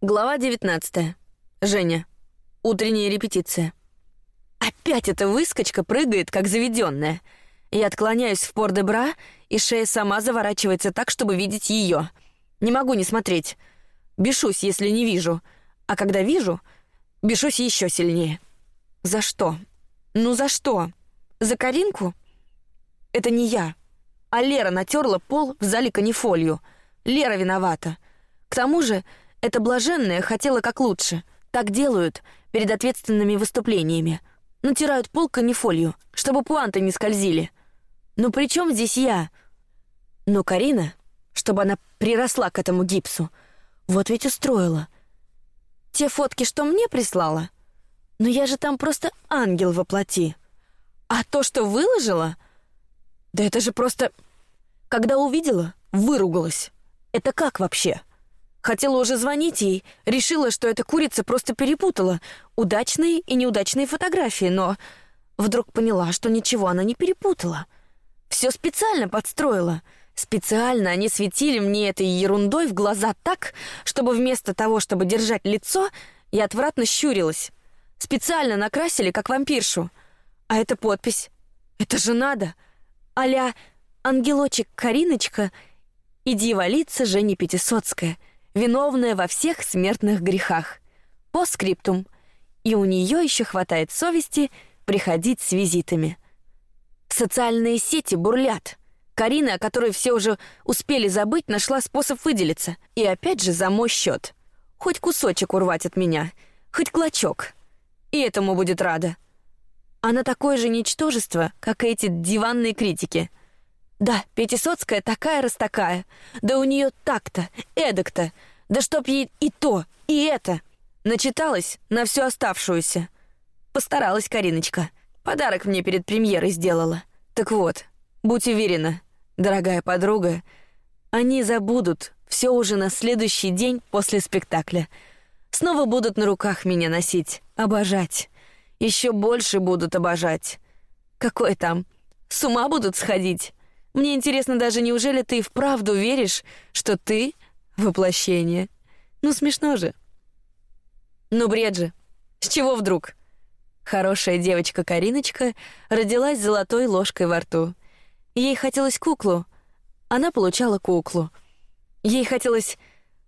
Глава 19. Женя. Утренняя репетиция. Опять эта выскочка прыгает, как заведенная. Я отклоняюсь в пор-де-бра, и шея сама заворачивается так, чтобы видеть ее. Не могу не смотреть. Бешусь, если не вижу. А когда вижу, бешусь еще сильнее. За что? Ну за что? За Каринку? Это не я. А Лера натерла пол в зале канифолью. Лера виновата. К тому же эта блаженная хотела как лучше. Так делают перед ответственными выступлениями. Натирают пол канифолью, чтобы пуанты не скользили. Но при чем здесь я? Но Карина, чтобы она приросла к этому гипсу, вот ведь устроила. Те фотки, что мне прислала, но я же там просто ангел во плоти. А то, что выложила, да это же просто... Когда увидела, выругалась. Это как вообще? Хотела уже звонить ей, решила, что эта курица просто перепутала удачные и неудачные фотографии, но вдруг поняла, что ничего она не перепутала. Все специально подстроила. Специально они светили мне этой ерундой в глаза так, чтобы вместо того, чтобы держать лицо, я отвратно щурилась. Специально накрасили, как вампиршу. А эта подпись. Это же надо. Аля ангелочек Кариночка, иди валиться, Женя Пятисоцкая виновная во всех смертных грехах. По скриптум. И у нее еще хватает совести приходить с визитами. Социальные сети бурлят. Карина, о которой все уже успели забыть, нашла способ выделиться. И опять же за мой счет. Хоть кусочек урвать от меня, хоть клочок. И этому будет рада. Она такое же ничтожество, как эти диванные критики. Да, Пятисоцкая такая раз такая. Да у нее так-то, эдак-то. Да чтоб ей и то, и это. Начиталась на всю оставшуюся. Постаралась Кариночка. Подарок мне перед премьерой сделала. Так вот, будь уверена, дорогая подруга, они забудут все уже на следующий день после спектакля. Снова будут на руках меня носить, обожать. Еще больше будут обожать. Какой там? С ума будут сходить. Мне интересно даже, неужели ты вправду веришь, что ты воплощение? Ну смешно же. Ну бред же. С чего вдруг? Хорошая девочка Кариночка родилась с золотой ложкой во рту. Ей хотелось куклу, она получала куклу. Ей хотелось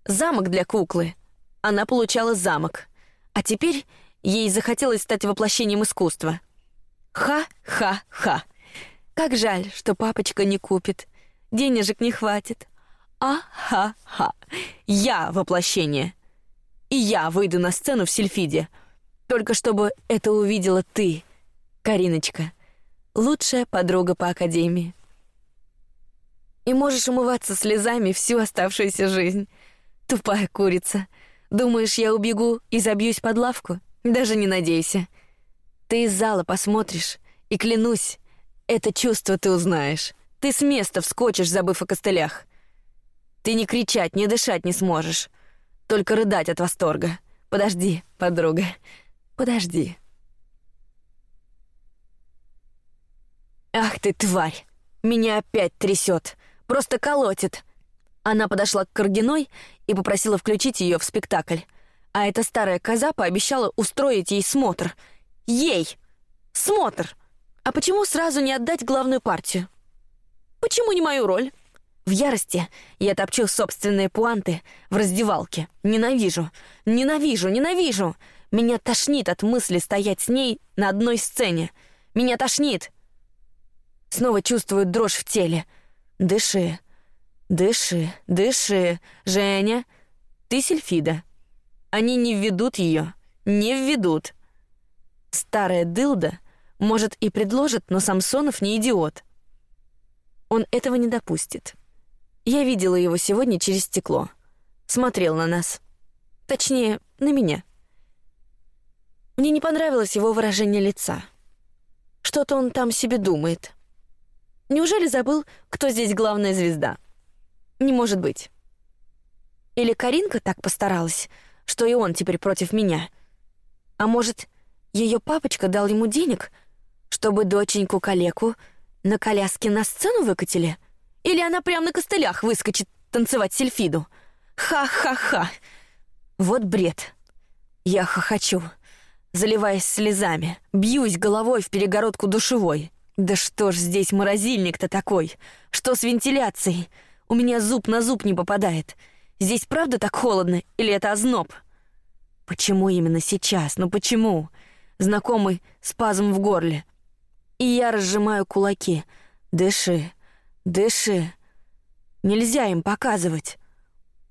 замок для куклы, она получала замок. А теперь ей захотелось стать воплощением искусства. Ха-ха-ха. Как жаль, что папочка не купит. Денежек не хватит. А-ха-ха. Я воплощение. И я выйду на сцену в Сильфиде. Только чтобы это увидела ты, Кариночка, лучшая подруга по академии. И можешь умываться слезами всю оставшуюся жизнь. Тупая курица. Думаешь, я убегу и забьюсь под лавку? Даже не надейся. Ты из зала посмотришь, и клянусь, это чувство ты узнаешь. Ты с места вскочишь, забыв о костылях. Ты не кричать, не дышать не сможешь. Только рыдать от восторга. Подожди, подруга. Подожди. Ах ты тварь! Меня опять трясет, просто колотит. Она подошла к Каргиной и попросила включить ее в спектакль. А эта старая коза пообещала устроить ей смотр. Ей! Смотр! А почему сразу не отдать главную партию? Почему не мою роль? В ярости я топчу собственные пуанты в раздевалке. Ненавижу, ненавижу, ненавижу. Меня тошнит от мысли стоять с ней на одной сцене. Меня тошнит. Снова чувствую дрожь в теле. Дыши, дыши, дыши, Женя. Ты Сильфида. Они не введут ее, не введут. Старая дылда может, и предложит, но Самсонов не идиот. Он этого не допустит. Я видела его сегодня через стекло. Смотрел на нас. Точнее, на меня. Мне не понравилось его выражение лица. Что-то он там себе думает. Неужели забыл, кто здесь главная звезда? Не может быть. Или Каринка так постаралась, что и он теперь против меня. А может, ее папочка дал ему денег, чтобы доченьку калеку на коляске на сцену выкатили? Или она прямо на костылях выскочит танцевать сельфиду? Ха-ха-ха! Вот бред. Я хохочу, заливаясь слезами, бьюсь головой в перегородку душевой. Да что ж здесь морозильник-то такой? Что с вентиляцией? У меня зуб на зуб не попадает. Здесь правда так холодно или это озноб? Почему именно сейчас? Ну почему? Знакомый спазм в горле. И я разжимаю кулаки. Дыши, дыши. Нельзя им показывать.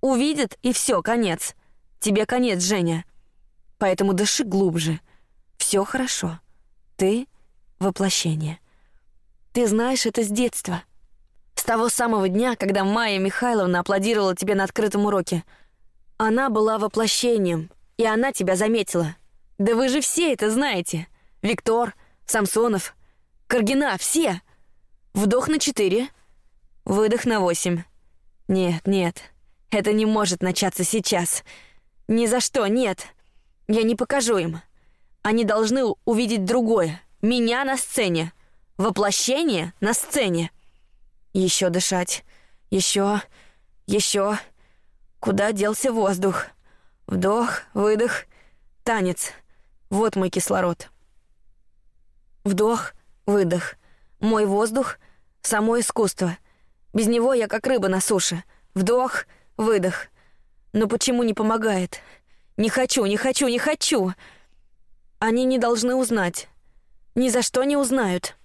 Увидят, и все, конец. Тебе конец, Женя. Поэтому дыши глубже. Все хорошо. Ты — воплощение. Ты знаешь это с детства. С того самого дня, когда Майя Михайловна аплодировала тебе на открытом уроке. Она была воплощением, и она тебя заметила. Да вы же все это знаете. Виктор, Самсонов, Каргина, все. Вдох на четыре, выдох на восемь. Нет, нет, это не может начаться сейчас. Ни за что, нет. Я не покажу им. Они должны увидеть другое. Меня на сцене. Воплощение на сцене. Еще дышать. Еще. Еще. Куда делся воздух? Вдох, выдох. Танец. Вот мой кислород. Вдох, выдох. Мой воздух — само искусство. Без него я как рыба на суше. Вдох, выдох. Но почему не помогает? Не хочу, не хочу, не хочу. Они не должны узнать. Ни за что не узнают.